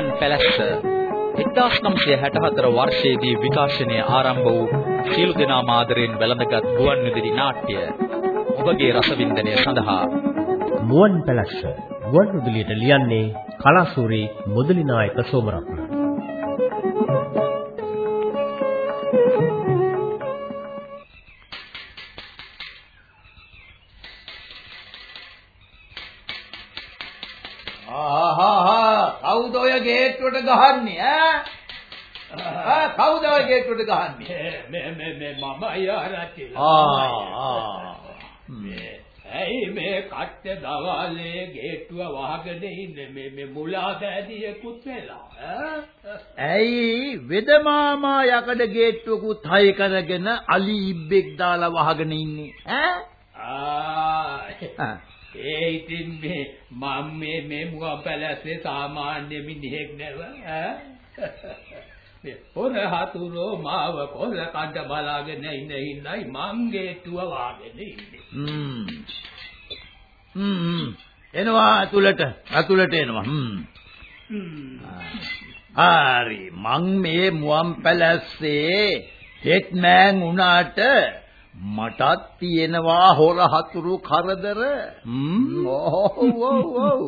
මුවන් පැලැස්ස. 1964 වර්ෂයේදී විකාශනය ආරම්භ වූ සියලු දෙනා මාදරෙන් වැළඳගත් ගුවන් විදුලි නාට්‍ය ඔබගේ රසවින්දනය සඳහා. මුවන් පැලැස්ස ගුවන් විදුලියට ලියන්නේ කලාසූරි මුදලි නායක සෝමරත්න. ගහන්නේ ඈ? කවුද ඔය ගේට්ටුවට ගහන්නේ? මේ මේ මේ මම යාරචිල. ආ ඇයි මේ කට්ට දවාලේ ගේට්ටුව වහගෙන ඉන්නේ මේ මේ මුලා බෑදියෙකුත් වෙලා? ඇයි වෙද මාමා යකඩ ගේට්ටුවකුත් හය කරගෙන අලි ඉබ්බෙක් දාලා වහගෙන ඉන්නේ ඈ? ආ ඒ ඉතින් මේ මම මේ මේ මුව පැලැස්සේ සාමාන්‍ය මිනිහෙක් නෙව ඈ? මේ පොර හතුරෝ මාව කොල්ල කඩ බලාගෙන ඉන්න ඉන්නයි මං ගේට්ටුව වාගෙන ඉන්නේ. හ්ම්. හ්ම්. එනවා අතුලට අතුලට එනවා. හ්ම්. හරි. මං මේ මුවන් පැලැස්සේ හෙට්මෑන් වුණාට මටත් තියෙනවා හොර හතුරු කරදර. ඔව් ඔව් ඔව්.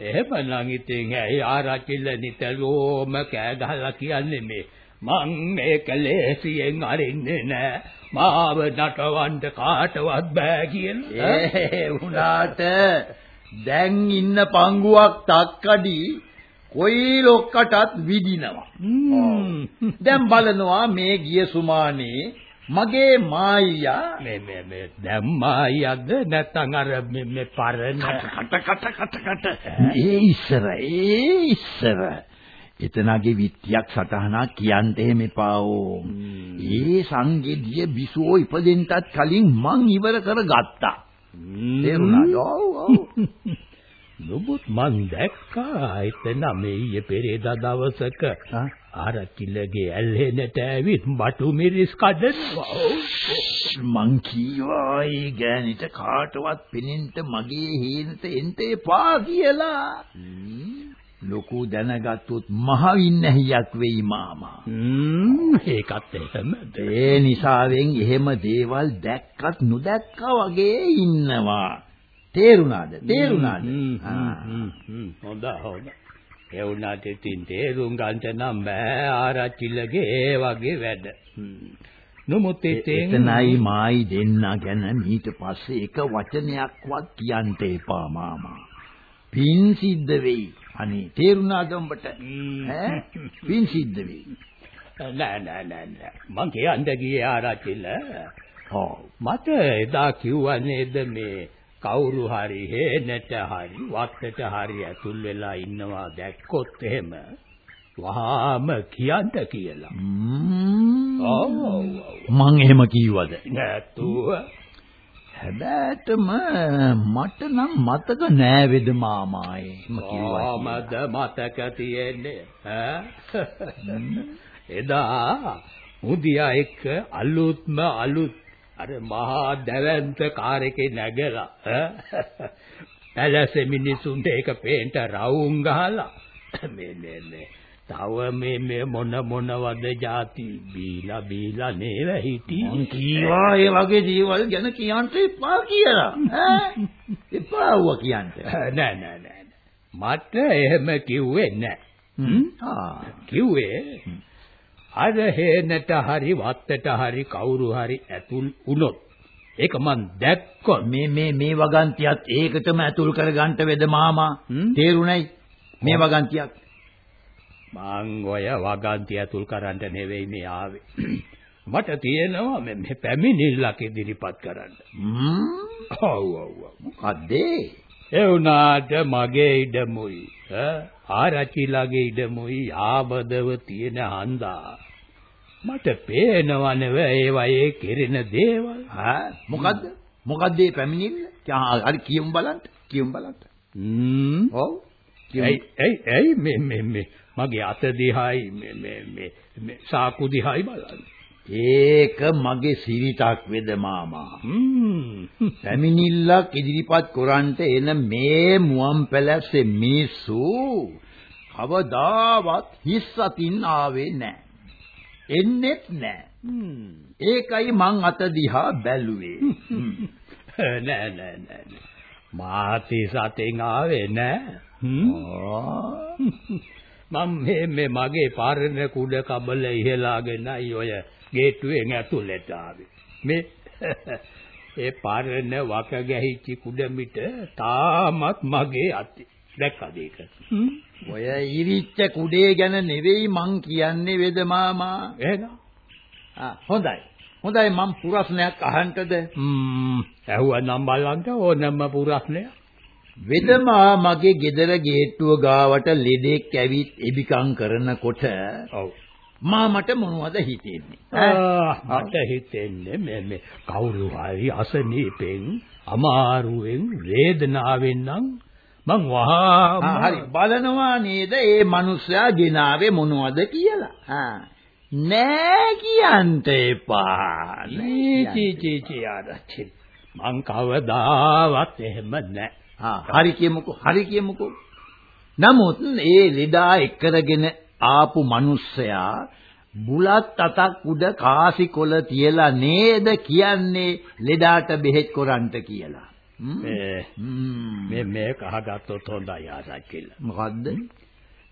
එහෙමනම් ඉතින් ඇයි ආරච්චිල නිතරම කෑ ගහලා කියන්නේ මේ? මං මේක ලේසියෙන් අරින්නේ නෑ. මාව නටවන්න කාටවත් බෑ කියලා. ඒ වුණාට දැන් ඉන්න පංගුවක් තක්කඩි කොයි ලොක්කටත් විදිනවා. දැන් බලනවා මේ ගිය සුමානේ මගේ මායියා මේ මේ මේ දැම්මායියක්ද නැත්නම් අර මේ මේ පරණ කට කට කට කට ඒ ඉස්සර ඒ ඉස්සර එතනගේ විත්‍යක් සටහනක් කියන්න එහෙම එපාෝ. ඒ සංගෙඩිය බිසෝ ඉපදෙන්නත් කලින් මං ඉවර කරගත්තා. තේරුණාද? ඔව් ඔව්. නුඹත් මන් දැක්කා එතන මේ ඊයේ පෙරේදා දවසක ආරච්චිලගේ ඇල්හෙනට ඇවිත් බටු මිරිස් කඩනවා. මං කීවා ඒ ගෑනිට කාටවත් පෙනෙන්න මගේ හේනට එන්න එපා කියලා. ලොකු දැනගත්තොත් මහ වින්නැහියක් වෙයි මාමා. හ්ම් ඒකත් එහෙමද? ඒ නිසාවෙන් එහෙම දේවල් දැක්කත් නොදැක්කා වගේ ඉන්නවා. තේරුණාද? තේරුණාද? හොඳ හොඳ. ඒ වුණාට ඉතින් තේරුම් ගන්න නම් බෑ ආරච්චිලගේ වගේ වැඩ. නමුත් ඉතින් එතනයි මායි දෙන්න ගැන ඊට පස්සේ එක වචනයක්වත් කියන්න එපා මාමා. පින් සිද්ධ වෙයි. අනේ තේරුණාද උඹට? ඈ පින් සිද්ධ වෙයි. නෑ නෑ නෑ නෑ. මං කියන්න ගියේ ආරච්චිල. ඔව්. මට එදා කිව්වා නේද මේ කවුරු හරි හේනට හරි වත්තට හරි ඇතුල් වෙලා ඉන්නවා දැක්කොත් එහෙම වහාම කියන්න කියලා. මං එහෙම කිව්වද? නැතුව. හැබැයිටම මට නම් මතක නෑ වෙද මාමායි. කොහමද මතක තියෙන්නේ? ඈ? එදා මුදියා එක්ක අලුත්ම අලුත් අර මහා දැවැන්ත කාර් එකේ නැගලා පැලසේ මිනිසුන්ට ඒක පේන්න රවුම් ගහලා මේ මේ මේ තව මේ මේ මොන මොනවද જાති? බීලා බීලා නේව හිටි මං කීවා ඒ වගේ දේවල් ගැන කියන්න එපා කියලා ඈ? එපා වුණා කියන්න නෑ නෑ නෑ මට එහෙම කිව්වේ නෑ. කිව්වේ අර හේනට හරි වත්තට හරි කවුරු හරි ඇතුල් වුණොත් ඒක මං දැක්කොත් මේ මේ මේ වගන්තියත් ඒකටම ඇතුල් කරගන්න වෙද මාමා? තේරුණයි. මේ වගන්තියක් මං ඔය වගන්තිය ඇතුල් කරන්න නෙවෙයි මේ ආවේ. මට තියෙනවා මේ පැමිණිල්ලක් ඉදිරිපත් කරන්න. ඔව් ඔව් මොකද්ද? ඒ වුණාට මගේ ඉඩමුයි ආරච්චිලාගේ ඉඩමුයි ආබදව තියෙන හන්දා මට පේනව නෙවෙයි ඒ වගේ කෙරෙන දේවල්. ඈ මොකද්ද? මොකද්ද මේ පැමිණිල්ල හරි කියමු බලන්න කියමු බලන්න. හ්ම්. ඔව්. ඇයි ඇයි ඇයි මේ මේ මේ මගේ අත දිහායි මේ මේ මේ සාකු දිහායි බලන්න ඒක මගේ සිරිතක් වෙද මාමා. හ්ම්. පැමිණිල්ලක් ඉදිරිපත් කරන්ට එන මේ මුවන් පැලැස්සේ මිනිස්සු කවදාවත් හිස් අතින් ආවේ නැහැ. එන්නෙත් නැහැ. ඒකයි මං අත දිහා බැලුවේ. නෑ නෑ නෑ. මාති සතෙන් ආවේ නෑ. මම මේ මගේ පාරණ කුඩ කබල ඉහලාගෙනයි ඔය ගේට්ටුවෙන් ඇතුළට ආවේ. මේ ඒ පාරණ වක ගැහිච්ච කුඩ මිට තාමත් මගේ අතේ. දැක්කද ඒක? ඔය ඉරිච්ච කුඩේ ගැන නෙවෙයි මං කියන්නේ වෙද මාමා. එහෙනම් ආ හොඳයි. හොඳයි මං පුරස්නයක් අහන්නද? ම්ම් ඇහුවනම් බලන්න ඕනම පුරස්නයක්. වෙදමා මගේ ගෙදර ගේට්ටුව ගාවට ලෙඩෙක් ඇවිත් එබිකම් කරනකොට ඔව්. මා මට මොනවද හිතෙන්නේ? මට හිතෙන්නේ මේ මේ කවුරු හරි අසනීපෙන් අමාරුවෙන් වේදනාවෙන් නම් මං වහා හරි බලනවා නේද මේ මිනිස්සයා ගෙනාවේ මොනවද කියලා. නෑ කියන්න එපා. චී චී චී ආරච්චි මං කවදාවත් එහෙම නෑ හරි කියමුකෝ හරි කියමුකෝ. නමුත් ඒ ලෙඩා එක්කරගෙන ආපු මිනිස්සයා බුලත් අතක් උඩ කාසිකොල තියලා නේද කියන්නේ ලෙඩාට බෙහෙත් කරන්ට කියලා. මේ. මේ මේක අහගත්තොත් හොඳයි ආරච්චිල මොකද්ද?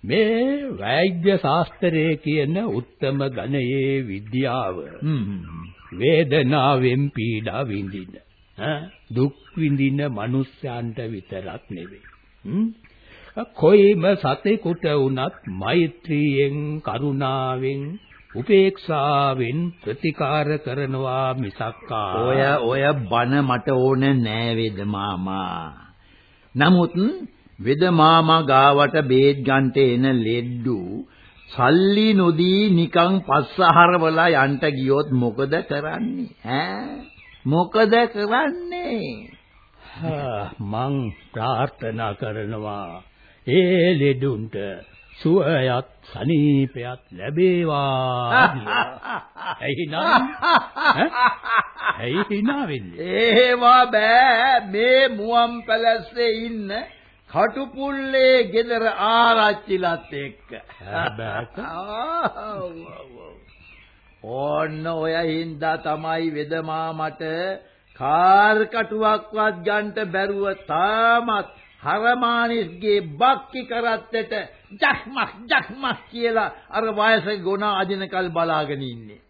මේ වෛද්‍ය ශාස්ත්‍රයේ කියන උත්තම ගණයේ විද්‍යාව. වේදනාවෙන් පීඩා විඳින ඈ දුක් විඳින මිනිස්යන්ට විතරක් නෙවෙයි? කොයිම සතෙකුට වුණත් මෛත්‍රියෙන් කරුණාවෙන් උපේක්ෂාවෙන් ප්‍රතිකාර කරනවා මිසක්කා ඔය ඔය බන මට ඕන නෑ වේද මාමා. නමුත් වේද මාමා ගාවට බේත් ගන්නට එන ලෙඩ්ඩු සල්ලි නොදී නිකන් පස්සහරවලා යන්ට ගියොත් මොකද කරන්නේ? ඈ? මොකද කරන්නේ? මං ප්‍රාර්ථනා කරනවා ඒ ලෙඩුන්ට සුවයත් සනීපයත් ලැබේවා. ඇයි නා? ඇයි hina වෙන්නේ? ඒවා බෑ මේ මුවන් පැලස්සේ ඉන්න කටුපුල්ලේ ගෙදර ආරච්චිලත් එක්ක ඕන්න ඔය හින්දා තමයි වෙදමා මට කාර් කටුවක්වත් ගන්නට බැරුව තාමත් හරමානිස්ගේ බක්කි කරත්තට ජක්මක් ජක්මක් කියලා අර වයසේ ගොන අදිනකල් බලාගෙන ඉන්නේ.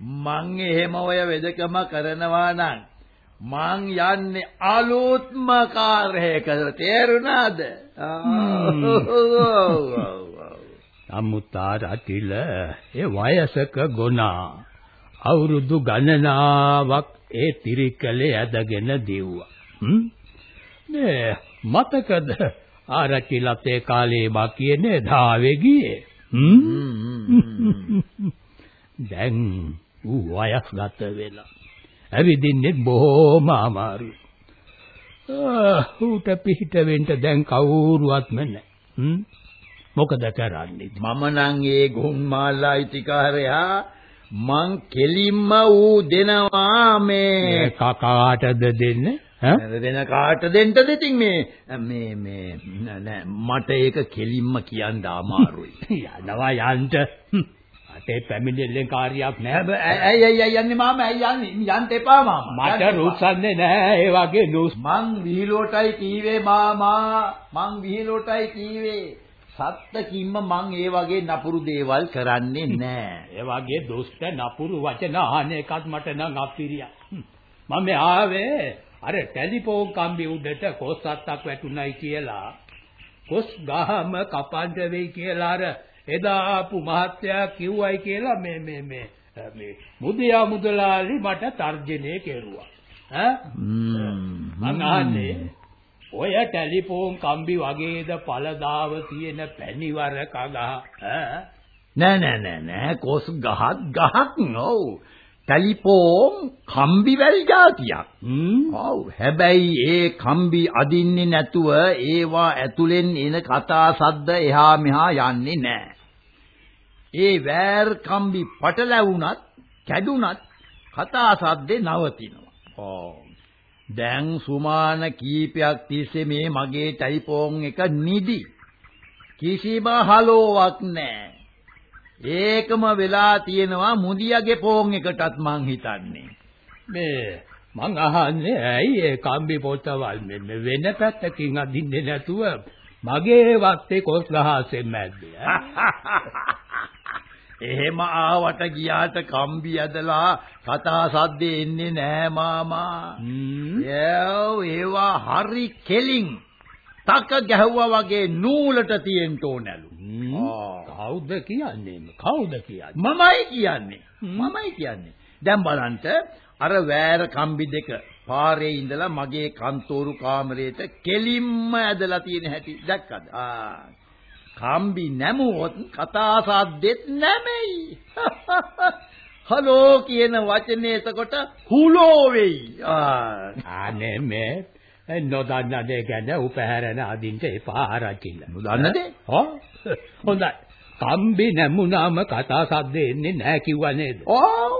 මං එහෙම ඔය වෙදකම කරනවා නම් මං යන්නේ අලුත්ම කාර්යයකට තේරුණාද? අමුතා රටිල ඒ වයසක ගොනා අවුරුදු ගණනාවක් ඒ තිරිකලේ ඇදගෙන දිව්වා. හ්ම්? නේ මතකද ආරච්චිලත් ඒ කාලේ මා කියන්නේ ධාවේ ගියේ. හ්ම්? දැන් ඌ වයස්ගත වෙලා. ඇවිදින්නේ බොහොම අමාරුයි. ආ ඌට පිහිට වෙන්න දැන් කවුරුවත්ම නැහැ. හ්ම්? මොකද කරන්නේ? මම නම් ඒ ගුන්මාලා ඉතිකාරයා මං කෙලින්ම ඌ දෙනවා මේ කකාටද දෙන්නේ? වෙන කාට දෙන්නද ඉතින් මේ මේ මේ නෑ මට ඒක කෙලින්ම කියන්න අමාරුයි. යනවා යන්න. අතේ පැමිණෙල්ලෙන් කාර්යයක් නෑ. ඇයි ඇයි යන්නේ මාම ඇයි යන්නේ යන්න එපා මාමා. මට රුස්සන්නේ නෑ ඒ වගේ නුස්. මං විහිළුවටයි කීවේ මාමා මං විහිළුවටයි කීවේ. සත්තකින්ම මං ඒ වගේ නපුරු දේවල් කරන්නේ නෑ. ඒ වගේ දුෂ්ට නපුරු වචන අහන එකත් මට නම් අපිරියා. මම ආවේ අර ටෙලිෆෝන් කම්බි උඩට කොස් අත්තක් වැටුණයි කියලා. කොස් ගහම කපන්න වෙයි කියලා අර එදා ආපු මහත්තයා කිව්වයි කියලා මේ මේ මේ මේ මුදියා මුදලාලි මට තර්ජනය කෙරුවා. ඈ මං අහන්නේ ඔය ටෙලිෆෝන් කම්බි වගේද පළදාව තියෙන පැණිවර කගහ නෑ නෑ නෑ නෑ කොස් ගහක් ගහක් නෝ. ටෙලිෆෝන් කම්බි වැල් જાතියක්. ඔව් හැබැයි ඒ කම්බි අදින්නේ නැතුව ඒවා ඇතුලෙන් එන කතා සද්ද එහා මෙහා යන්නේ නැහැ. ඒ වෑර් කම්බි පටලැවුණත් කැඩුනත් කතා සද්දේ නවතිනවා. ඔව්. දැන් සුමාන කීපයක් තිස්සේ මේ මගේ ටෙලිෆෝන් එක නිදි. කිසිම හලෝවක් නැහැ. ඒකම වෙලා තියෙනවා මුදියාගේ ෆෝන් එකටත් මං හිතන්නේ. මේ මං අහන්නේ ඇයි ඒ කම්බි පොතවල් මෙන්න වෙන පැත්තකින් අදින්නේ නැතුව මගේ වත්තේ කොස් ගහසෙන් මැද්දේ එහෙම ආවට ගියාට කම්බි ඇදලා කතා සද්දේ එන්නේ නෑ මාමා. ඒවා හරි කෙලින්. තක ගැහුවා වගේ නූලට තියෙන්න ඕනලු. කවුද කියන්නේ? කවුද කියන්නේ? මමයි කියන්නේ. මමයි කියන්නේ. දැන් බලන්න අර වෑර කම්බි දෙක පාරේ ඉඳලා මගේ කන්තෝරු කාමරේට කෙලින්ම ඇදලා තියෙන හැටි දැක්කද? ආ කම්බි නැමුවොත් කතා සද්දෙත් නැමෙයි. හලෝ කියන වචනේ එතකොට හුලෝ වෙයි. අනේ මේ නොදන්න දේ ගැන උපහැරන අදින්ට එපා ආරචිල්ල. නොදන්න දේ? හා හොඳයි. කම්බි නැමුණාම කතා සද්ද එන්නේ නැහැ කිව්වා නේද? ඔව්.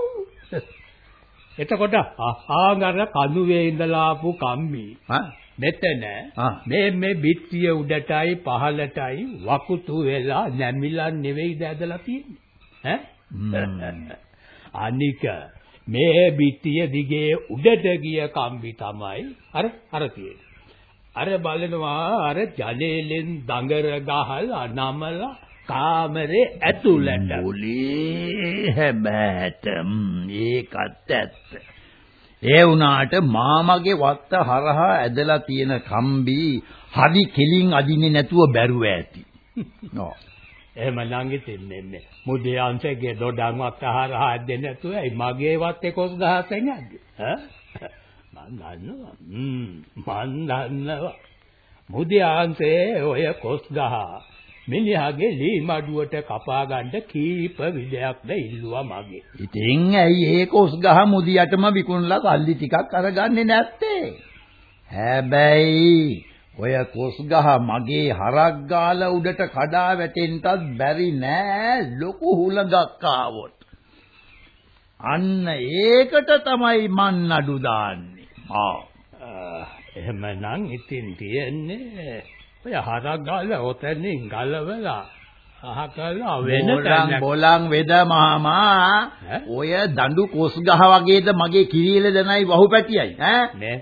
එතකොට ආහාර කනුවේ ඉඳලා ආපු කම්බි. හා මෙතන මේ මේ බිත්තිය උඩටයි පහළටයි වකුතු වෙලා නැමිලා නෙවෙයිද ඇදලා තියෙන්නේ. ඈ? අනික මේ බිත්තිය දිගේ උඩට ගිය කම්බි තමයි අර අර අර බලනවා අර ජලේලෙන් දඟර ගහලා නමලා කාමරේ ඇතුළට. මුලේ හැබෑට ඒකත් ඇත්ත ඒ වුණාට මාමගේ වත්ත හරහා ඇදලා තියෙන කම්බි හරි කෙලින් අදින්නේ නැතුව බැරුව ඇති. නෝ. එහෙම නම් ඉතින්නේ මුදේ අංශගේ දොඩම් වත්ත හරහා ඇදෙන්නේ නැතුව ඒ මගේ වත්තේ කොස් ගහසෙන් ඇද්දේ. ඈ? මන් දන්නවා. හ්ම් මන් දන්නවා. මුදේ අංශේ ඔය කොස් ගහ මිනිහාගේ ලී මඩුවට කපා ගන්න කීප විදයක්ද ඉල්ලුවා මගේ. ඉතින් ඇයි ඒ කොස් ගහ මුදියටම විකුණලා සල්ලි ටිකක් අරගන්නේ නැත්තේ? හැබැයි ඔය කොස් ගහ මගේ හරක් ගාලා උඩට කඩා වැටෙන්නත් බැරි නෑ ලොකු හුලඟක් ආවොත්. අන්න ඒකට තමයි මන් නඩු දාන්නේ. ආ එහෙමනම් ඉතින් තියෙන්නේ ඔය හරක් ගාලා ඔතනින් ගලවලා අහකලා වෙන තැනක. බොලන් වේද මාමා? ඔය දඬු කොස් ගහ වගේද මගේ කිරියල දනයි වහුපැටියයි ඈ?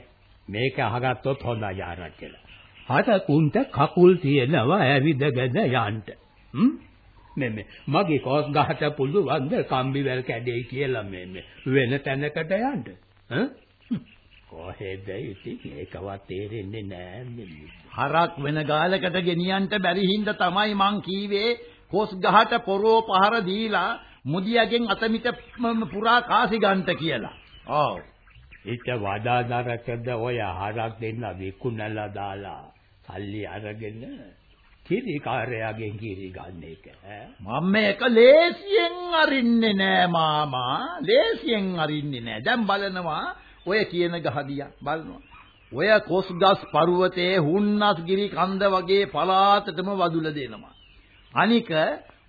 මේක අහගත්තොත් හොඳයි ආරච්චිලා හතකුන්ට කකුල් තියෙනවා ඇවිදගෙන යන්න හ්ම්? මේ මේ. මගේ කොස් ගහට පුළුවන් ද කම්බි වැල් කැඩේ කියලා මේ මේ. වෙන තැනකට යන්න ඈ කොහෙද ඉතින්? ඒකවත් තේරෙන්නේ නෑ හරක් වෙන ගාලකට ගෙනියන්න බැරි හින්දා තමයි මං කීවේ කොස් ගහට පොරෝ පහර දීලා මුදියගෙන් අතමිට පුරා කාසි ගන්නට කියලා. ඔව්. ඊට වඩා නරකද ඔය හරක් දෙන්න විකුණලා දාලා සල්ලි අරගෙන කිරි කාර්යයෙන් කිරි ගන්න එක මම මේක ලේසියෙන් අරින්නේ නෑ මාමා. ලේසියෙන් අරින්නේ නෑ. දැන් බලනවා ඔය කියන ගහදියා බලනවා. ඔය කොස්ගස් පර්වතයේ හුන්නස්ගිරි කන්ද වගේ පලාතටම වදුල දෙනවා. අනික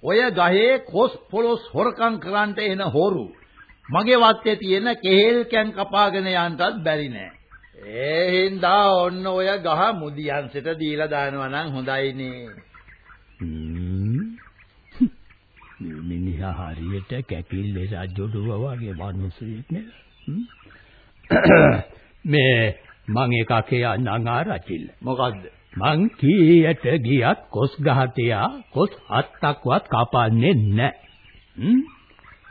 ඔය ගහේ කොස් පොලොස් හොරකම් කරන්නට එන හොරු මගේ වත්තේ තියෙන කෙහෙල් කැන් කපාගෙන යන්නත් බැරි නෑ. ඒ හින්දා ඔන්න ඔය ගහ මුදියන්සට දීලා දානවා නම් හොඳයිනේ. මිනිහා හරියට කැකිල්ලේ රජුඩුව වගේ මිනිස්සෙක් නේද? මේ මං එකක් කියන්නම් ආරචිල්ල. මොකද්ද? මං කීයට ගියත් කොස් ගහතියා කොස් හත්තක්වත් කපන්නේ නැහැ.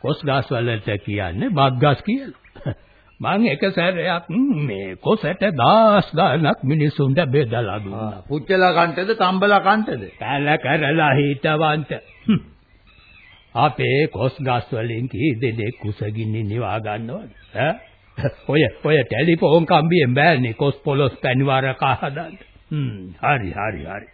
කොස් ගස් වලට කියන්නේ බග්ගස් කියලා. මං එක සැරයක් මේ කොසට දාස් ගානක් මිනිසුන්ට බෙදලා දුන්නා. පුච්චලා කන්ටද තම්බලා කන්ටද? පැල කරලා හිටවන්ට. අපේ කොස් ගස් වලින් කී දෙනෙක් කුසගින්න නිවා ගන්නවද? ඈ ඔය ඔය ටෙලිෆෝන් කම්බියෙන් බෑනේ කොස් පොලොස් පැණිවර කහදන්න. හ්ම් හරි හරි හරි.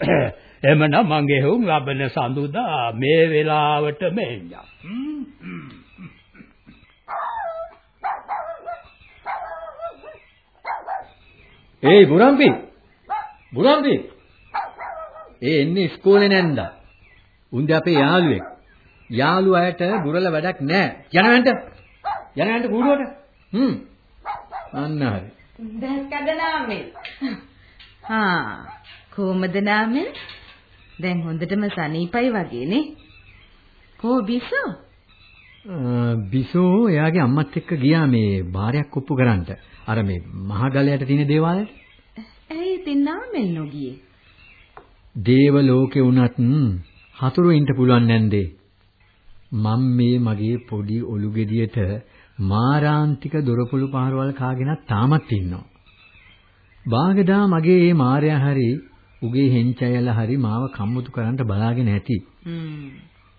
එමනම් මගේ හුම් ලබන සඳුදා මේ වෙලාවට මෙන්න. ඒයි බුරම්පි. බුරම්පි. ඒ එන්නේ ඉස්කෝලේ නැන්ද. උන්ද අපේ යාළුවෙක්. යාළු අයට බුරල වැඩක් නැහැ. යනවන්ට. යනවන්ට කූඩුවට. හ්ම්. අන්න හරි. දැක්කද නාමල්? හා කොහමද නාමල්? දැන් හොඳටම සනීපයි වගේනේ. කෝ බිසෝ? බිසෝ එයාගේ අම්මත් එක්ක ගියා මේ බාරයක් ඔප්පු කරන්න. අර මේ මහගලයට තියෙන දේවාලයට. ඇයි ඉතින් නාමල් නොගියේ? දේව ලෝකේ වුණත් හතුරු ඉන්න පුළුවන් නැන්දේ. මම මේ මගේ පොඩි ඔලු ගෙඩියට මාරාන්තික දොරපොළු පාරවල් කාගෙන තාමත් ඉන්නවා. බාගදා මගේ මේ මාර්යා හරි උගේ හෙන්චයලා හරි මාව කම්මුතු කරන්න බලාගෙන ඇති. හ්ම්.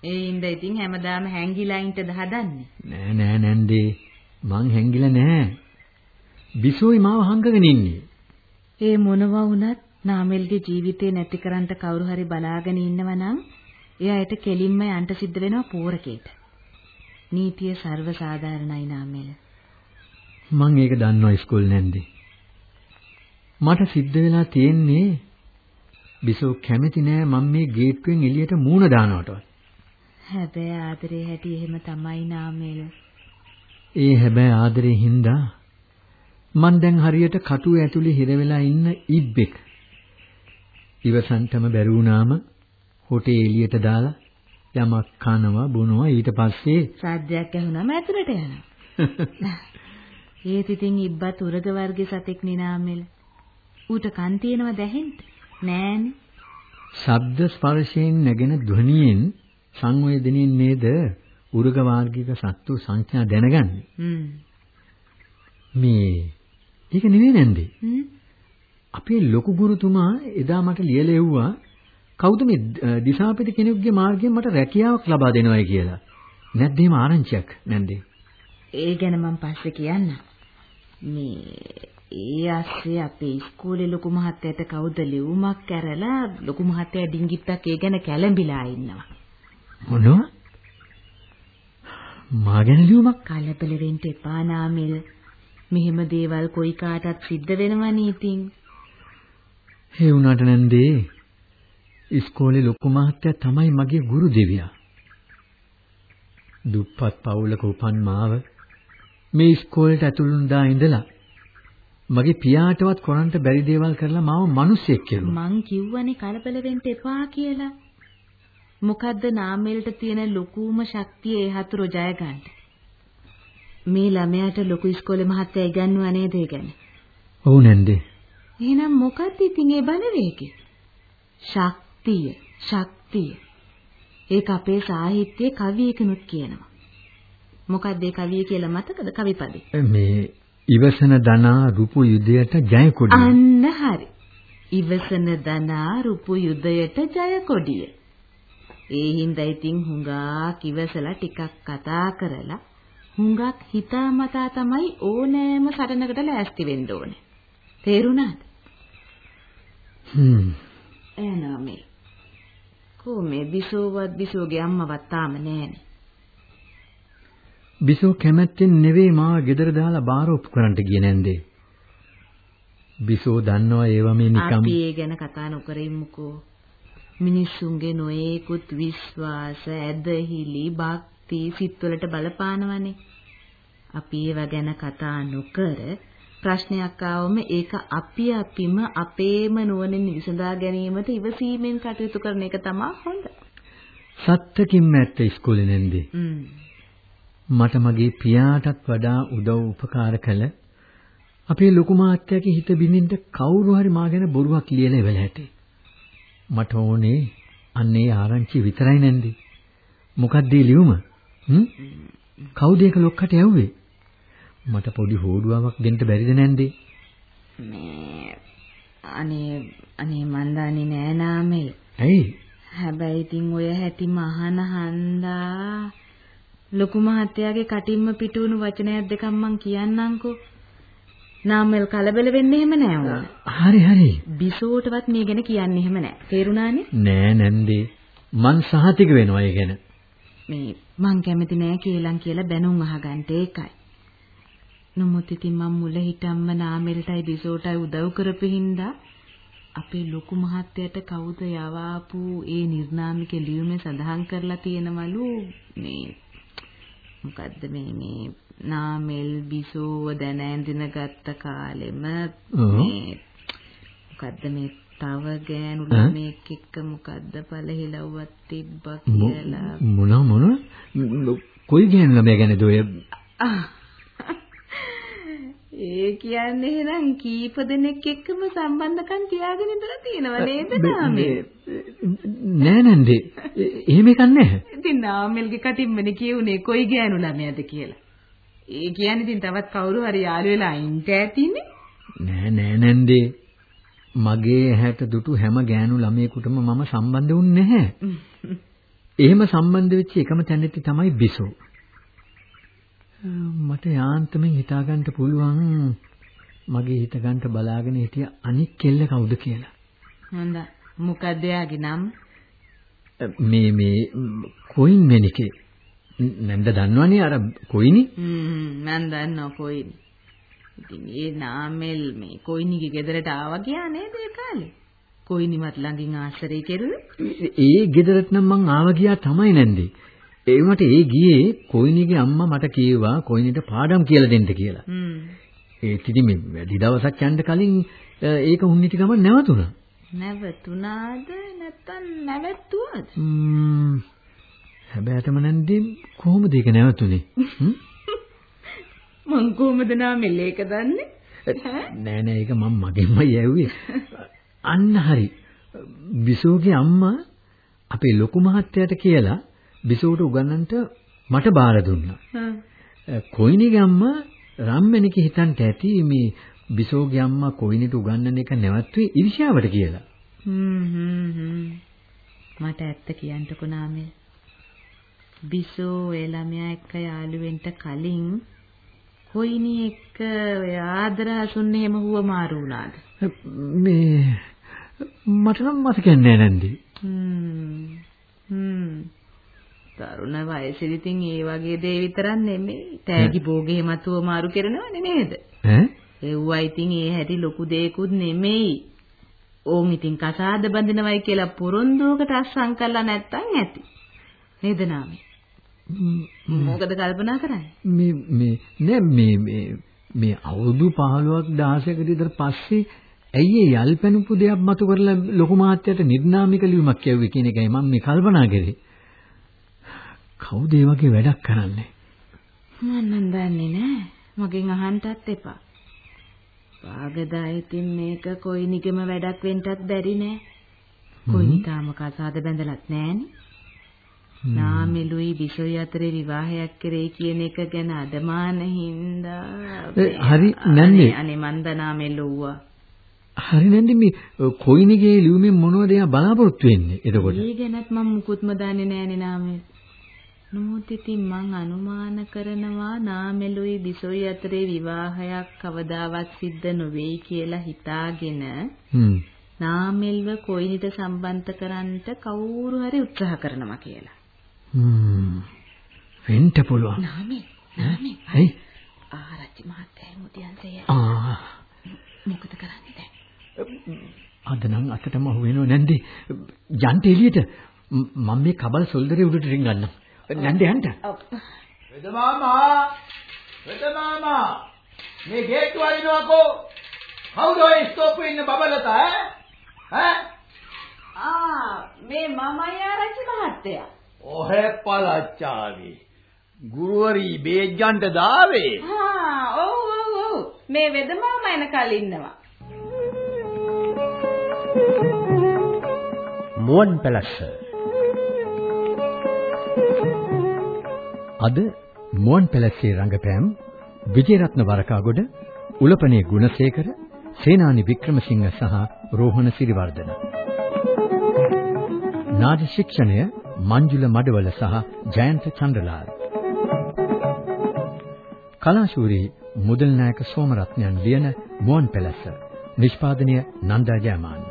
ඒ ඉඳ ඉතින් හැමදාම හැංගිලා ඉන්නද හදන්නේ? නෑ නෑ නැන්දේ. මං හැංගිලා නෑ. බිසෝයි මාව හංගගෙන ඉන්නේ. ඒ මොනවා වුණත් නාමල්ගේ ජීවිතේ නැති කරන්න කවුරු හරි බලාගෙන ඉන්නවා නම් එයාට කෙලින්ම යන්න සිද්ධ වෙනවා පෝරකේට. නීතිය ਸਰව සාධාරණයි නාමෙල. මං ඒක දන්නවා ඉස්කෝල් නැන්දේ. මට සිද්ධ වෙලා තියෙන්නේ බිසෝ කැමති නෑ මම මේ ගේට්ටුවෙන් එළියට මූණ දානවටවත්. හැබැයි ආදරේ හැටි එහෙම තමයි නාමෙල. ඒ හැබැයි ආදරේ හින්දා මං දැන් හරියට කටුව ඇතුලේ හිර වෙලා ඉන්න ඉබ්බෙක්. ඉවසන්ටම බැරි වුණාම හොටේ එළියට දාලා යමක් කනවා බොනවා ඊට පස්සේ සාද්දයක් ඇහුනම ඇතුළට යනවා. ඒත් ඉතින් ඉබ්බත් උරග වර්ගයේ සතෙක් නිනාමෙල. ඌට කන් තියෙනවද ඇහෙන්න? නෑනේ. ශබ්ද ස්පර්ශයෙන් නැගෙන ධ්වනියෙන් සංවේදනයෙන් නේද උරග වාර්ගික සත්තු සංඥා දැනගන්නේ. මේ ඒක නෙවෙයි නැන්දේ. අපේ ලොකු ගුරුතුමා එදා මට ලියලා එව්වා කවුද මේ දිසාපිට කෙනෙකුගේ මාර්ගයෙන් මට රැකියාවක් ලබා දෙනවයි කියලා. නැත්ද එහෙම ආරංචියක් නැන්දේ? ඒ ගැන මම පස්සේ කියන්නම්. මේ ඒ ඇස්සේ අපේ ඉස්කෝලේ ලොකු මහත්තයාට කවුද ලියුමක් කරලා ලොකු මහත්තයා ඩිංගිත්තක් ඒ ගැන කැළඹිලා ඉන්නවා. මොනවා? මා ගැන ලියුමක්? කලබල වෙන්න එපා නාමිල්. මෙහෙම දේවල් කොයි කාටත් සිද්ධ වෙනවනේ ඉතින්. ඒ වුණාට නැන්දේ ඉස්කෝලේ ලොකු මහත්තයා තමයි මගේ ගුරු දෙවියා. දුප්පත් පවුලක උපන් මාව මේ ඉස්කෝලේට ඇතුළුන දා ඉඳලා මගේ පියාටවත් කරන්න බැරි දේවල් කරලා මාව මිනිස්සෙක් කෙරුවා. මං කිව්වනේ කලබල වෙන්න එපා කියලා. මොකද්ද නාමෙල්ට තියෙන ලොකුම ශක්තිය ඒ හතුරු ජය ගන්න. මේ ළමයාට ලොකු ඉස්කෝලේ මහත්තයා ඉගන්වුවා නේද ඒ ගැන? ඔව් නැන්දේ. එහෙනම් මොකද්ද ඉතින් ඒ බලවේගය? ශක්තිය, ශක්තිය. ඒක අපේ සාහිත්‍යයේ කවියකිනුත් කියනවා. මොකක්ද ඒ කවිය කියලා මතකද කවිපදේ? මේ ඉවසන දනා රුපු යුදයට ජය කොඩිය. අන්න හරි. ඉවසන දනා රුපු යුදයට ජය කොඩිය. ඒ හින්දා ඉතින් හුඟක් ඉවසලා ටිකක් කතා කරලා හුඟක් හිතාමතා තමයි ඕනෑම සටනකට ලෑස්ති වෙන්න ඕනේ. තේරුණාද? හ්ම්. එනවා මේ. කොහොමද බිසෝවත් බිසෝගේ අම්මවත් තාම නෑනේ. බිසෝ කැමැත්තෙන් නෙවෙයි මාව ගෙදර දාලා බාර ඔප්පු කරන්න ගියේ නැන්දේ. බිසෝ දන්නවා ඒව මේ නිකම් අපි ඒ ගැන කතා නොකර ඉමුකෝ. මිනිස්සුන්ගේ නොයේකුත් විශ්වාස, ඇදහිලි, භක්ති සිත්වලට බලපානවනේ. අපි ඒව ගැන කතා නොකර ප්‍රශ්නයක් ආවම ඒක අපි අපිම අපේම නුවණින් විසඳා ගැනීමට ඉවසීමෙන් කටයුතු කරන එක තමයි හොඳ. සත්තකින්ම ඇත්ත ඉස්කෝලේ නැන්දේ. මට මගේ පියාටත් වඩා උදව් උපකාර කළ අපේ ලොකු මාත්‍යාගේ හිත බින්දින්න කවුරු හරි මා ගැන බොරුවක් ලියලා ඉවල ඇති. මට ඕනේ අන්නේ ආරංචි විතරයි නැන්දේ. මොකක්ද ලියුම? හ්ම්? කවුද ඒක ලොක්කට යව්වේ? මට පොඩි හෝඩුවාවක් දෙන්න බැරිද නැන්දේ? මේ අනේ අනේ මන් දන්නේ නෑ නාමල්. ඇයි? හැබැයි ඉතින් ඔය හැටිම අහන හන්දා ලොකු මහත්තයාගේ කටින්ම පිටුණු වචනයක් දෙකක් මං කියන්නම්කෝ. නාමල් කලබල වෙන්න එහෙම නෑ උන. හරි හරි. බිසෝටවත් මේ ගැන කියන්න එහෙම නෑ. තේරුණානේ? නෑ නැන්දේ. මං සහතික වෙනවා ඒ ගැන. මේ මං කැමති නෑ කේලම් කියලා බැනුම් අහගන්න ඒකයි. නමුත් ඉතින් මම මුල හිටම්ම නාමෙල්ටයි බිසෝටයි උදව් කරපු හින්දා අපේ ලොකු මහත්තයට කවුද යවාපු ඒ නිර්නාමික ලියුමේ සඳහන් කරලා තියෙනවලු මේ මොකද්ද මේ මේ නාමෙල් බිසෝව දැන ඇඳින ගත්ත කාලෙම. මේ මොකද්ද මේ තව ගෑනු? ළමෙක් එක්ක මොකද්ද පළහිලව්වක් තිබ්බා කියලා මොන මොන කොයි ගෑනු ළමයා ගැනද ඔය. ඒ කියන්නේ එහෙනම් කීප දෙනෙක් එක්කම සම්බන්ධකම් තියාගෙන ඉඳලා තියෙනව නේද නාමෙල්? නෑ නන්දේ එහෙම එකක් නැහැ ඉතින් නාමල්ගේ කටින්මනේ කියුනේ කොයි ගෑනු ළමයාද කියලා. ඒ කියන්නේ ඉතින් තවත් කවුරු හරි යාළු වෙලා ඉන්න ඇතිනේ. නෑ නෑ නන්දේ මගේ ඇහැට දුටු හැම ගෑනු ළමයෙකුටම මම සම්බන්ධ වුන්නේ නැහැ එහෙම සම්බන්ධ වෙච්ච එකම තැනෙtti තමයි බිසෝ. මට යාන්තමින් හිතා ගන්න පුළුවන් මගේ හිත ගන්න බලාගෙන හිටිය අනික් කෙල්ල කවුද කියලා. හොඳයි. මොකද්ද යාගේ නම? මේ මේ කොයින් මෙනිකේ නැන්ද දන්නවනේ අර කොයිනි? හ්ම් මම දන්නවා කොයිනි. ඉතින් ඒ නාමල් මේ කොයිනිගේ ගෙදරට ආවා ගියා නේද ඒ කාලේ? කොයිනිවත් ළඟින් ආශ්‍රය කෙරුවේ? ඒ ගෙදරට නම් මං ආව ගියා තමයි නැන්දේ. ඒ වුණාට ඒ ගියේ කොයිනිගේ අම්මා මට කිව්වා කොයිනිට පාඩම් කියලා දෙන්න කියලා. හ්ම්. ඒත් ඉතින් මේ වැඩි දවසක් යන්න කලින් ඒක උන්නිට ගමන් නැවතුණා. නැවතුණාද නැත්තම් නැවැත්තුවද? ම්ම් හැබැයිටම නැන්දේ කොහොමද ඒක නැවතුනේ? හ්ම්? මං කොහමද නාමල් ඒක දන්නේ? නෑ නෑ ඒක මම මගෙන්මයි ඇහුවේ. අන්න හරි. බිසෝගේ අම්මා අපේ ලොකු මහත්තයාට කියලා බිසෝට උගන්නන්නට මට බාර දුන්නා. හ්ම්. කොයිනිගේ අම්මා රම්මැණික හිතන්ට ඇති මේ බිසෝගේ අම්මා කොයිනිට උගන්නන එක නැවතුවේ ඉරිෂාවට කියලා. මට ඇත්ත කියන්නකෝ නාමල්. බිසෝ ඒ ළමයා එක්ක යාළු වෙන්න කලින් කොයිනි එක්ක ඔය ආදරහසුන් එහෙම හුවමාරු වුණාද? මේ මට නම් මතක නෑ නන්දි. හ්ම්. හ්ම්. තරුණ වයසේදී ඉතින් ඒ වගේ දේ විතරක් නෙමෙයි. තෑගි භෝගේ මතුව මාරු කරනවනේ නේද? ඈ? එව්වා ඉතින් ඒ හැටි ලොකු දෙයක්ුත් නෙමෙයි. ඕන් ඉතින් කසාද බඳිනවයි කියලා පොරොන්දුවකට අස්සම් කළා නැත්තම් ඇති. නේද නාමේ? මොකද කල්පනා කරන්නේ? මේ මේ නෑ මේ මේ මේ අවුරුදු 15ක් 16ක විතර පස්සේ ඇයි යල්පැනුපු දෙයක් මතු කරලා ලොකු මහත්තයාට නිර්නාමික ලියුමක් කියවුවේ කියන එකයි මම මේ කල්පනා කරේ. කවුද ඒ වගේ වැඩක් කරන්නේ? මම නම් දන්නේ නෑ. මගෙන් අහන්නටත් එපා. වාගදා ඉතින් මේක කොයිනිගෙම වැඩක් වෙන්නත් බැරි නෑ. කොයිනි තාම කසාද බැඳලත් නෑනේ. නාමෙලුයි විසොයි අතරේ විවාහයක් කරේ කියන එක ගැන අදමාන හින්දා හරි නැන්නේ. අනේ, මන්ද නාමෙලුවා හරි නැන්දි මේ කොයිනිගේ ලියුමෙන් මොනවද එයා බලාපොරොත්තු වෙන්නේ එතකොට? ඒ ගැනත් මම මුකුත්ම දන්නේ නෑනේ නාමෙල්. නමුත් ඉතින් මං අනුමාන කරනවා නාමෙලුයි බිසොයි අතරේ විවාහයක් කවදාවත් සිද්ධ නොවේයි කියලා හිතාගෙන. නාමෙල්ව කොයිනිට සම්බන්ධ කරන්නට කවුරු හරි උත්සාහ කරනවා කියලා. හ්ම්. වෙන්න පුළුවන්. නාමෙල් නාමෙල් ඇයි? ආරච්චි මහත්තයා මුදියන්සේ ආ මොකද කරන්නේ දැන්? අද නම් අතටම අහුවෙනව නැන්දේ. යන්න එළියට. මම මේ කබල් සොල්දරේ උඩට රින්ගන්නම්. නැන්දේ යන්න. වෙද මාමා වෙද මාමා මේ ගේට්ටු අරිනවකෝ. කවුද ඔය ස්ටෝප් ඉන්න බබලතා ඈ? ඈ? ආ මේ මමයි ආරච්චි මහත්තයා. ඔහෙ පලච්චාවි ගුරුවරි බේජ්ජන්ට දාවේ. ආ ඔව් ඔව් ඔව්. මේ වෙදමාම එනකල් ඉන්නවා. මුවන් පැලස්ස අද මුවන් පැලස්සේ රංගපෑම් විජේරත්න වරකාගොඩ, උලපනේ ගුණසේකර, සේනානි වික්‍රමසිංහ සහ රෝහණ සිරිවර්ධන. නාට්‍ය ශික්ෂණය මංජුල මඩවල සහ ජයන්ත චන්ද්‍රලාල්. කලාශූරී මුදල් නායක සෝමරත්නයන් ලියන මුවන් පැලස්ස. නිෂ්පාදනය නන්දා ජයමාන්න.